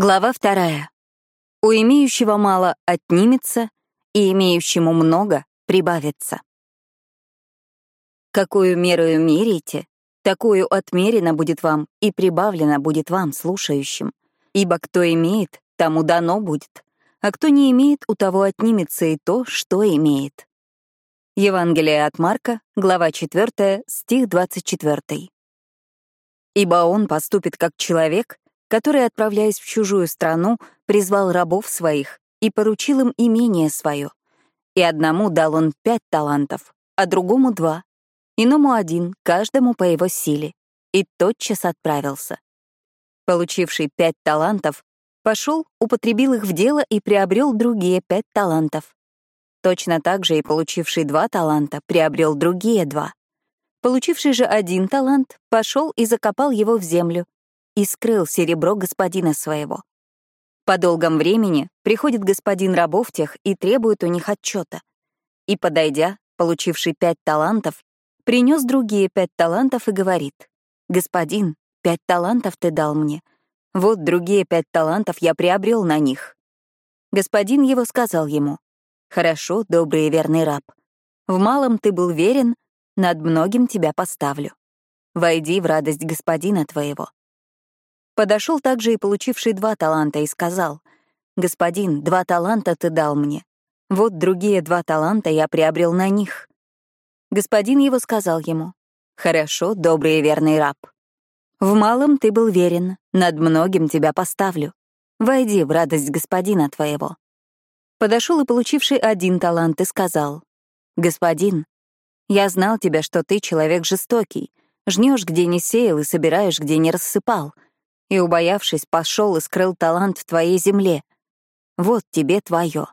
Глава вторая. У имеющего мало отнимется, и имеющему много прибавится. Какую мерою мерите, такую отмерено будет вам и прибавлено будет вам, слушающим. Ибо кто имеет, тому дано будет, а кто не имеет, у того отнимется и то, что имеет. Евангелие от Марка, глава 4, стих 24. Ибо он поступит как человек, который, отправляясь в чужую страну, призвал рабов своих и поручил им имение свое. И одному дал он пять талантов, а другому — два, иному один, каждому по его силе, и тотчас отправился. Получивший пять талантов, пошел, употребил их в дело и приобрел другие пять талантов. Точно так же и получивший два таланта приобрел другие два. Получивший же один талант пошел и закопал его в землю и скрыл серебро господина своего. По долгом времени приходит господин рабов тех и требует у них отчета. И, подойдя, получивший пять талантов, принес другие пять талантов и говорит, «Господин, пять талантов ты дал мне. Вот другие пять талантов я приобрел на них». Господин его сказал ему, «Хорошо, добрый и верный раб. В малом ты был верен, над многим тебя поставлю. Войди в радость господина твоего». Подошел также и получивший два таланта и сказал, «Господин, два таланта ты дал мне. Вот другие два таланта я приобрел на них». Господин его сказал ему, «Хорошо, добрый и верный раб. В малом ты был верен, над многим тебя поставлю. Войди в радость господина твоего». Подошел и получивший один талант и сказал, «Господин, я знал тебя, что ты человек жестокий, жнешь, где не сеял, и собираешь, где не рассыпал» и, убоявшись, пошел и скрыл талант в твоей земле. Вот тебе твое.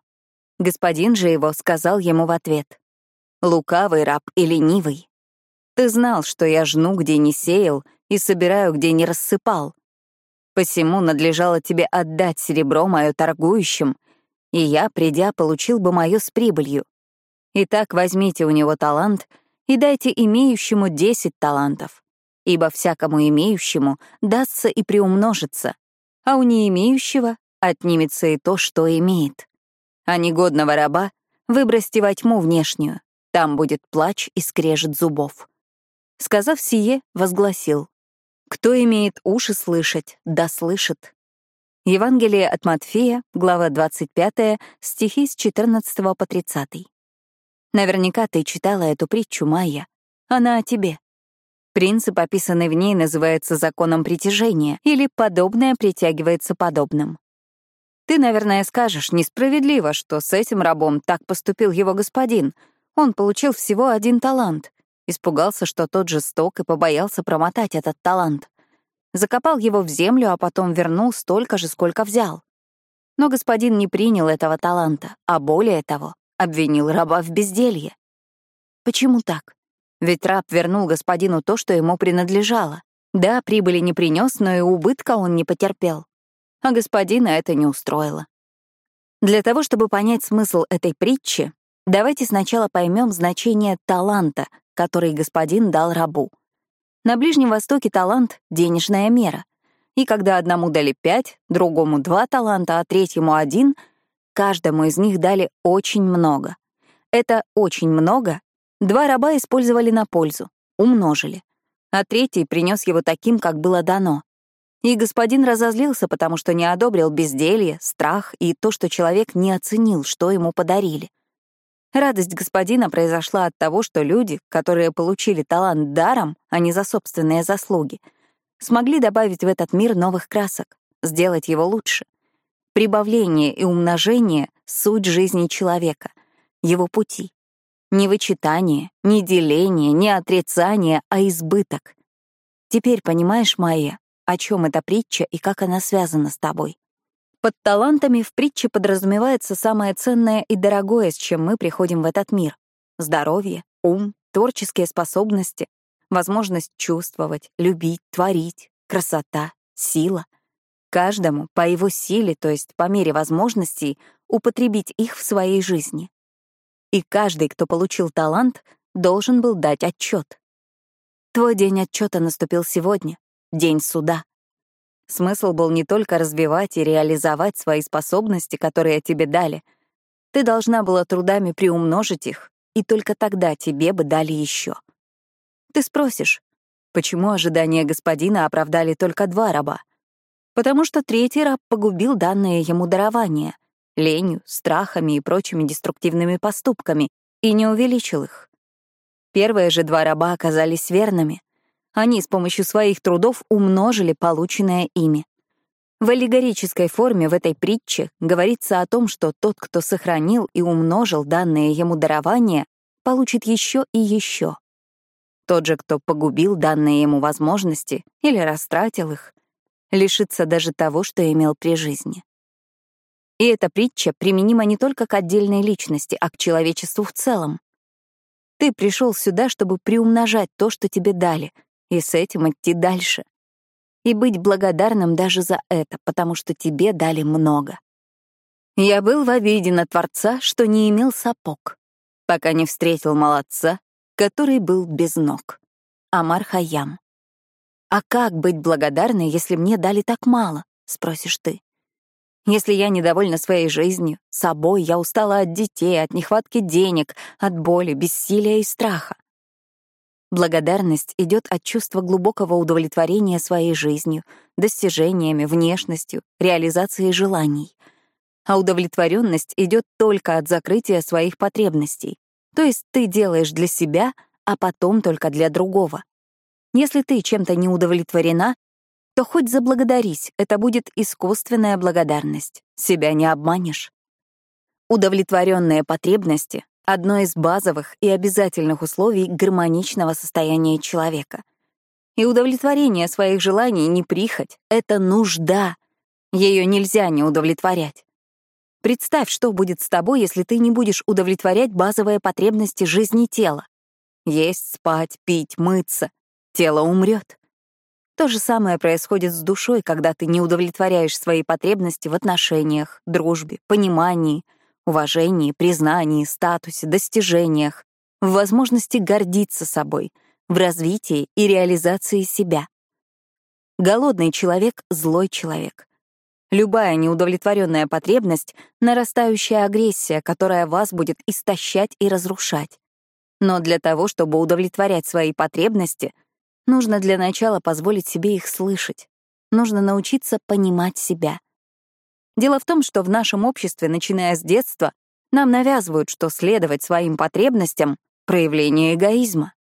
Господин же его сказал ему в ответ. Лукавый раб и ленивый. Ты знал, что я жну, где не сеял, и собираю, где не рассыпал. Посему надлежало тебе отдать серебро мое торгующим, и я, придя, получил бы мое с прибылью. Итак, возьмите у него талант и дайте имеющему десять талантов ибо всякому имеющему дастся и приумножится, а у не имеющего отнимется и то, что имеет. А негодного раба выбросьте во тьму внешнюю, там будет плач и скрежет зубов. Сказав сие, возгласил, «Кто имеет уши слышать, да слышит». Евангелие от Матфея, глава 25, стихи с 14 по 30. Наверняка ты читала эту притчу, Майя. Она о тебе. Принцип, описанный в ней, называется законом притяжения, или подобное притягивается подобным. Ты, наверное, скажешь, несправедливо, что с этим рабом так поступил его господин. Он получил всего один талант. Испугался, что тот жесток, и побоялся промотать этот талант. Закопал его в землю, а потом вернул столько же, сколько взял. Но господин не принял этого таланта, а более того, обвинил раба в безделье. Почему так? Ведь раб вернул господину то, что ему принадлежало. Да, прибыли не принес, но и убытка он не потерпел. А господина это не устроило. Для того, чтобы понять смысл этой притчи, давайте сначала поймем значение таланта, который господин дал рабу. На Ближнем Востоке талант — денежная мера. И когда одному дали пять, другому два таланта, а третьему один, каждому из них дали очень много. Это «очень много» Два раба использовали на пользу, умножили, а третий принес его таким, как было дано. И господин разозлился, потому что не одобрил безделье, страх и то, что человек не оценил, что ему подарили. Радость господина произошла от того, что люди, которые получили талант даром, а не за собственные заслуги, смогли добавить в этот мир новых красок, сделать его лучше. Прибавление и умножение — суть жизни человека, его пути. Не вычитание, не деление, не отрицание, а избыток. Теперь понимаешь, Майя, о чем эта притча и как она связана с тобой? Под талантами в притче подразумевается самое ценное и дорогое, с чем мы приходим в этот мир. Здоровье, ум, творческие способности, возможность чувствовать, любить, творить, красота, сила. Каждому по его силе, то есть по мере возможностей, употребить их в своей жизни и каждый, кто получил талант, должен был дать отчет. Твой день отчета наступил сегодня, день суда. Смысл был не только развивать и реализовать свои способности, которые тебе дали. Ты должна была трудами приумножить их, и только тогда тебе бы дали еще. Ты спросишь, почему ожидания господина оправдали только два раба? Потому что третий раб погубил данное ему дарование — ленью, страхами и прочими деструктивными поступками, и не увеличил их. Первые же два раба оказались верными. Они с помощью своих трудов умножили полученное ими. В аллегорической форме в этой притче говорится о том, что тот, кто сохранил и умножил данное ему дарование, получит еще и еще. Тот же, кто погубил данные ему возможности или растратил их, лишится даже того, что имел при жизни. И эта притча применима не только к отдельной личности, а к человечеству в целом. Ты пришел сюда, чтобы приумножать то, что тебе дали, и с этим идти дальше. И быть благодарным даже за это, потому что тебе дали много. Я был в обиде на Творца, что не имел сапог, пока не встретил молодца, который был без ног. Амар Хаям. «А как быть благодарной, если мне дали так мало?» — спросишь ты. Если я недовольна своей жизнью, собой, я устала от детей, от нехватки денег, от боли, бессилия и страха. Благодарность идет от чувства глубокого удовлетворения своей жизнью, достижениями, внешностью, реализацией желаний. А удовлетворенность идет только от закрытия своих потребностей. То есть ты делаешь для себя, а потом только для другого. Если ты чем-то не удовлетворена, то хоть заблагодарись, это будет искусственная благодарность. Себя не обманешь. Удовлетворенные потребности — одно из базовых и обязательных условий гармоничного состояния человека. И удовлетворение своих желаний не прихоть, это нужда. Ее нельзя не удовлетворять. Представь, что будет с тобой, если ты не будешь удовлетворять базовые потребности жизни тела. Есть, спать, пить, мыться. Тело умрет. То же самое происходит с душой, когда ты не удовлетворяешь свои потребности в отношениях, дружбе, понимании, уважении, признании, статусе, достижениях, в возможности гордиться собой, в развитии и реализации себя. Голодный человек — злой человек. Любая неудовлетворенная потребность — нарастающая агрессия, которая вас будет истощать и разрушать. Но для того, чтобы удовлетворять свои потребности — Нужно для начала позволить себе их слышать. Нужно научиться понимать себя. Дело в том, что в нашем обществе, начиная с детства, нам навязывают, что следовать своим потребностям — проявление эгоизма.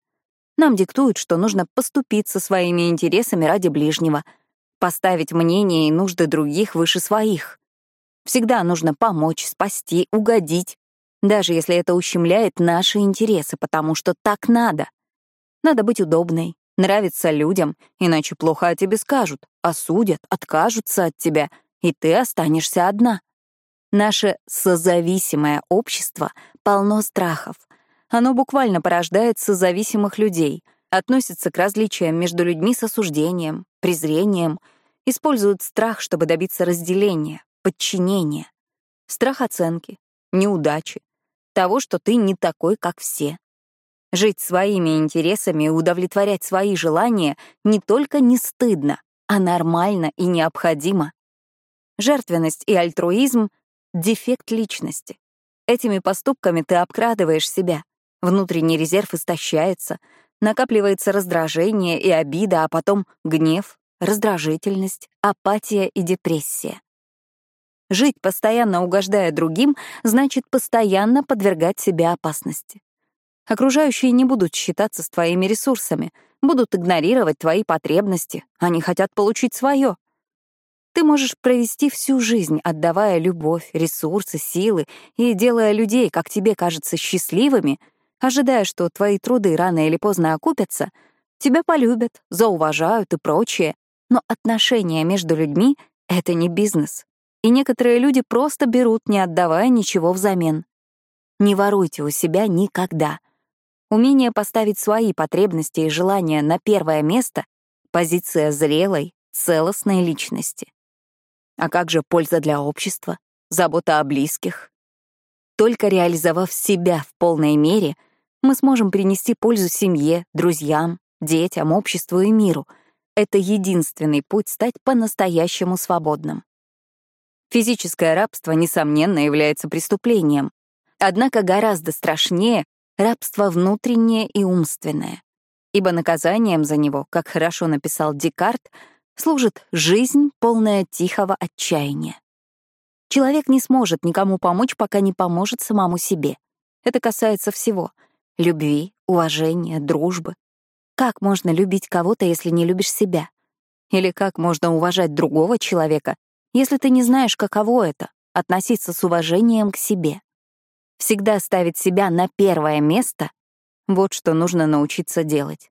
Нам диктуют, что нужно поступиться своими интересами ради ближнего, поставить мнение и нужды других выше своих. Всегда нужно помочь, спасти, угодить, даже если это ущемляет наши интересы, потому что так надо. Надо быть удобной, нравиться людям, иначе плохо о тебе скажут, осудят, откажутся от тебя, и ты останешься одна. Наше созависимое общество полно страхов. Оно буквально порождает созависимых людей, относится к различиям между людьми с осуждением, презрением, использует страх, чтобы добиться разделения, подчинения. Страх оценки, неудачи, того, что ты не такой, как все. Жить своими интересами и удовлетворять свои желания не только не стыдно, а нормально и необходимо. Жертвенность и альтруизм — дефект личности. Этими поступками ты обкрадываешь себя. Внутренний резерв истощается, накапливается раздражение и обида, а потом гнев, раздражительность, апатия и депрессия. Жить, постоянно угождая другим, значит постоянно подвергать себя опасности. Окружающие не будут считаться с твоими ресурсами, будут игнорировать твои потребности, они хотят получить свое. Ты можешь провести всю жизнь, отдавая любовь, ресурсы, силы и делая людей, как тебе кажется, счастливыми, ожидая, что твои труды рано или поздно окупятся, тебя полюбят, зауважают и прочее. Но отношения между людьми — это не бизнес. И некоторые люди просто берут, не отдавая ничего взамен. Не воруйте у себя никогда. Умение поставить свои потребности и желания на первое место — позиция зрелой, целостной личности. А как же польза для общества, забота о близких? Только реализовав себя в полной мере, мы сможем принести пользу семье, друзьям, детям, обществу и миру. — это единственный путь стать по-настоящему свободным. Физическое рабство, несомненно, является преступлением. Однако гораздо страшнее рабство внутреннее и умственное. Ибо наказанием за него, как хорошо написал Декарт, служит жизнь, полная тихого отчаяния. Человек не сможет никому помочь, пока не поможет самому себе. Это касается всего — любви, уважения, дружбы. Как можно любить кого-то, если не любишь себя? Или как можно уважать другого человека, если ты не знаешь, каково это — относиться с уважением к себе? Всегда ставить себя на первое место — вот что нужно научиться делать.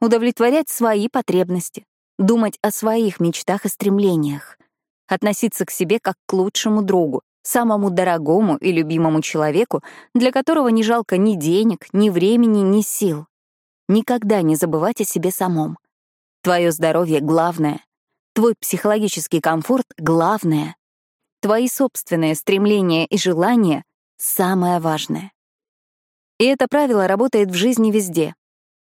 Удовлетворять свои потребности, думать о своих мечтах и стремлениях, относиться к себе как к лучшему другу, самому дорогому и любимому человеку, для которого не жалко ни денег, ни времени, ни сил. Никогда не забывать о себе самом. Твое здоровье — главное. Твой психологический комфорт — главное. Твои собственные стремления и желания — самое важное. И это правило работает в жизни везде.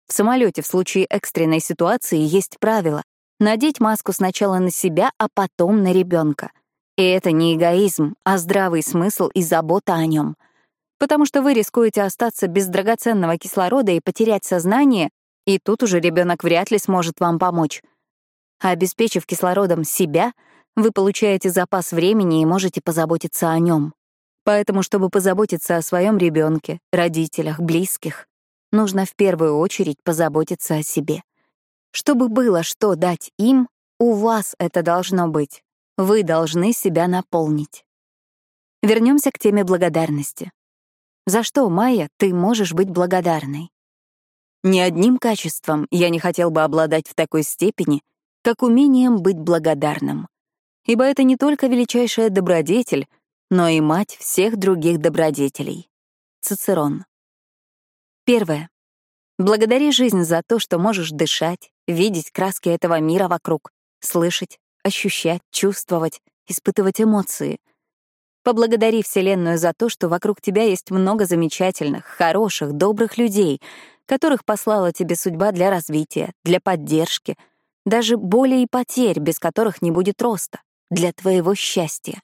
В самолете в случае экстренной ситуации есть правило — надеть маску сначала на себя, а потом на ребенка. И это не эгоизм, а здравый смысл и забота о нем. Потому что вы рискуете остаться без драгоценного кислорода и потерять сознание, и тут уже ребенок вряд ли сможет вам помочь. А обеспечив кислородом себя, вы получаете запас времени и можете позаботиться о нем. Поэтому, чтобы позаботиться о своем ребенке, родителях, близких, нужно в первую очередь позаботиться о себе. Чтобы было что дать им, у вас это должно быть. Вы должны себя наполнить. Вернемся к теме благодарности. За что, Майя, ты можешь быть благодарной? Ни одним качеством я не хотел бы обладать в такой степени, как умением быть благодарным. Ибо это не только величайшая добродетель, но и мать всех других добродетелей. Цицерон. Первое. Благодари жизнь за то, что можешь дышать, видеть краски этого мира вокруг, слышать, ощущать, чувствовать, испытывать эмоции. Поблагодари Вселенную за то, что вокруг тебя есть много замечательных, хороших, добрых людей, которых послала тебе судьба для развития, для поддержки, даже боли и потерь, без которых не будет роста, для твоего счастья.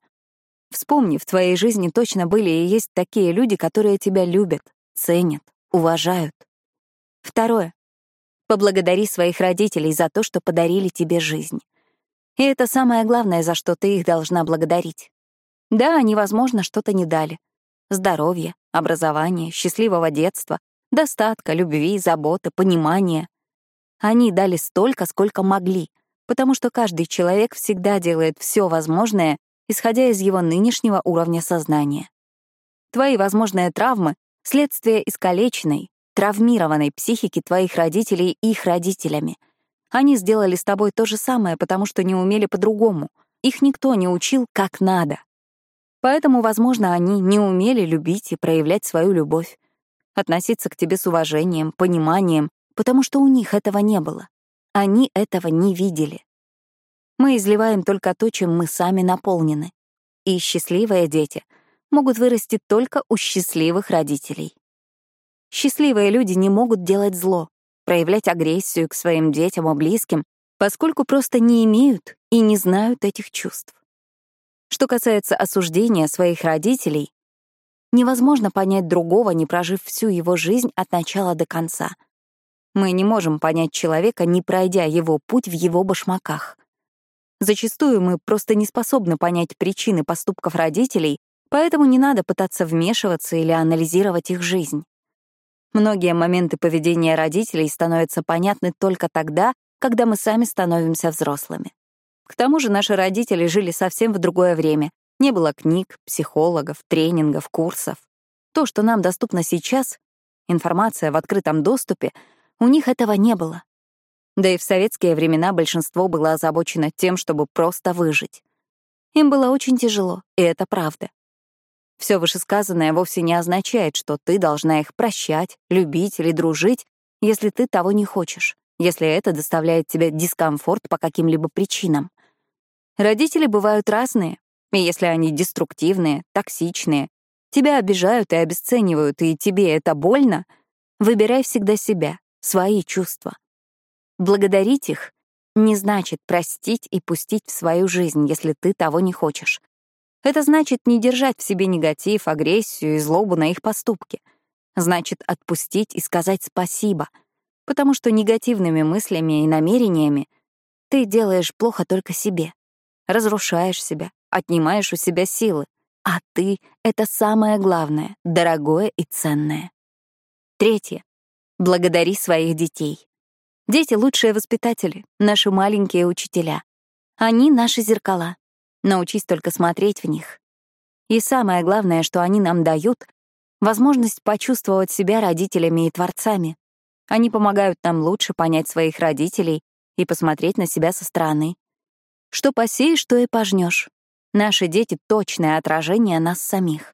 Вспомни, в твоей жизни точно были и есть такие люди, которые тебя любят, ценят, уважают. Второе. Поблагодари своих родителей за то, что подарили тебе жизнь. И это самое главное, за что ты их должна благодарить. Да, они, возможно, что-то не дали. Здоровье, образование, счастливого детства, достатка, любви, заботы, понимания. Они дали столько, сколько могли, потому что каждый человек всегда делает все возможное, исходя из его нынешнего уровня сознания. Твои возможные травмы — следствие искалеченной, травмированной психики твоих родителей и их родителями — они сделали с тобой то же самое, потому что не умели по-другому. Их никто не учил как надо. Поэтому, возможно, они не умели любить и проявлять свою любовь, относиться к тебе с уважением, пониманием, потому что у них этого не было. Они этого не видели. Мы изливаем только то, чем мы сами наполнены. И счастливые дети могут вырасти только у счастливых родителей. Счастливые люди не могут делать зло, проявлять агрессию к своим детям и близким, поскольку просто не имеют и не знают этих чувств. Что касается осуждения своих родителей, невозможно понять другого, не прожив всю его жизнь от начала до конца. Мы не можем понять человека, не пройдя его путь в его башмаках. Зачастую мы просто не способны понять причины поступков родителей, поэтому не надо пытаться вмешиваться или анализировать их жизнь. Многие моменты поведения родителей становятся понятны только тогда, когда мы сами становимся взрослыми. К тому же наши родители жили совсем в другое время. Не было книг, психологов, тренингов, курсов. То, что нам доступно сейчас, информация в открытом доступе, у них этого не было. Да и в советские времена большинство было озабочено тем, чтобы просто выжить. Им было очень тяжело, и это правда. Все вышесказанное вовсе не означает, что ты должна их прощать, любить или дружить, если ты того не хочешь, если это доставляет тебе дискомфорт по каким-либо причинам. Родители бывают разные, и если они деструктивные, токсичные, тебя обижают и обесценивают, и тебе это больно, выбирай всегда себя, свои чувства. Благодарить их не значит простить и пустить в свою жизнь, если ты того не хочешь. Это значит не держать в себе негатив, агрессию и злобу на их поступки. Значит отпустить и сказать спасибо, потому что негативными мыслями и намерениями ты делаешь плохо только себе, разрушаешь себя, отнимаешь у себя силы, а ты — это самое главное, дорогое и ценное. Третье. Благодари своих детей. Дети — лучшие воспитатели, наши маленькие учителя. Они — наши зеркала. Научись только смотреть в них. И самое главное, что они нам дают — возможность почувствовать себя родителями и творцами. Они помогают нам лучше понять своих родителей и посмотреть на себя со стороны. Что посеешь, то и пожнешь. Наши дети — точное отражение нас самих.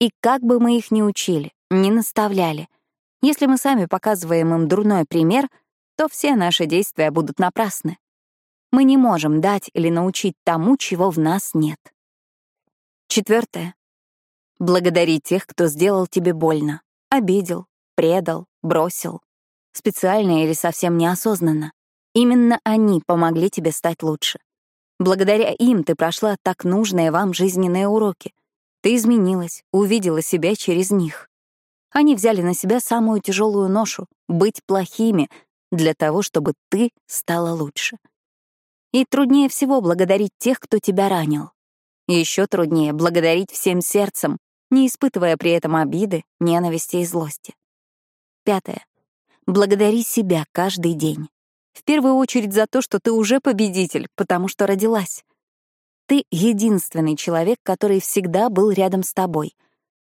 И как бы мы их ни учили, ни наставляли, если мы сами показываем им дурной пример — то все наши действия будут напрасны. Мы не можем дать или научить тому, чего в нас нет. Четвертое. Благодари тех, кто сделал тебе больно, обидел, предал, бросил. Специально или совсем неосознанно. Именно они помогли тебе стать лучше. Благодаря им ты прошла так нужные вам жизненные уроки. Ты изменилась, увидела себя через них. Они взяли на себя самую тяжелую ношу — быть плохими, для того, чтобы ты стала лучше. И труднее всего благодарить тех, кто тебя ранил. Еще труднее благодарить всем сердцем, не испытывая при этом обиды, ненависти и злости. Пятое. Благодари себя каждый день. В первую очередь за то, что ты уже победитель, потому что родилась. Ты единственный человек, который всегда был рядом с тобой,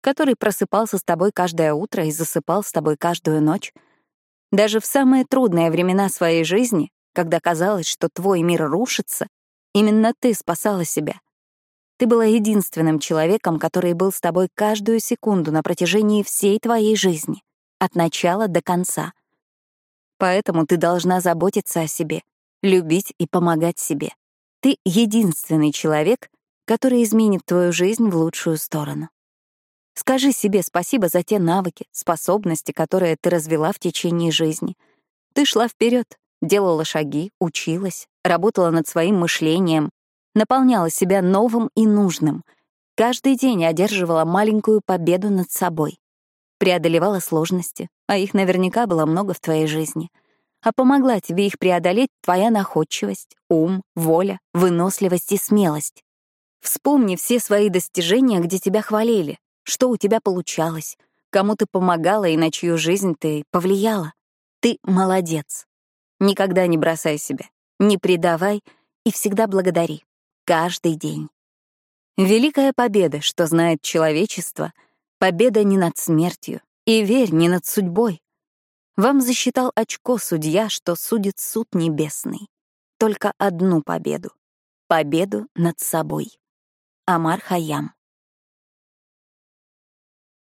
который просыпался с тобой каждое утро и засыпал с тобой каждую ночь — даже в самые трудные времена своей жизни, когда казалось, что твой мир рушится, именно ты спасала себя. Ты была единственным человеком, который был с тобой каждую секунду на протяжении всей твоей жизни, от начала до конца. Поэтому ты должна заботиться о себе, любить и помогать себе. Ты единственный человек, который изменит твою жизнь в лучшую сторону. Скажи себе спасибо за те навыки, способности, которые ты развела в течение жизни. Ты шла вперед, делала шаги, училась, работала над своим мышлением, наполняла себя новым и нужным, каждый день одерживала маленькую победу над собой, преодолевала сложности, а их наверняка было много в твоей жизни. А помогла тебе их преодолеть твоя находчивость, ум, воля, выносливость и смелость. Вспомни все свои достижения, где тебя хвалили, что у тебя получалось, кому ты помогала и на чью жизнь ты повлияла. Ты молодец. Никогда не бросай себя, не предавай и всегда благодари. Каждый день. Великая победа, что знает человечество, победа не над смертью, и верь, не над судьбой. Вам засчитал очко судья, что судит суд небесный. Только одну победу. Победу над собой. Амар Хаям.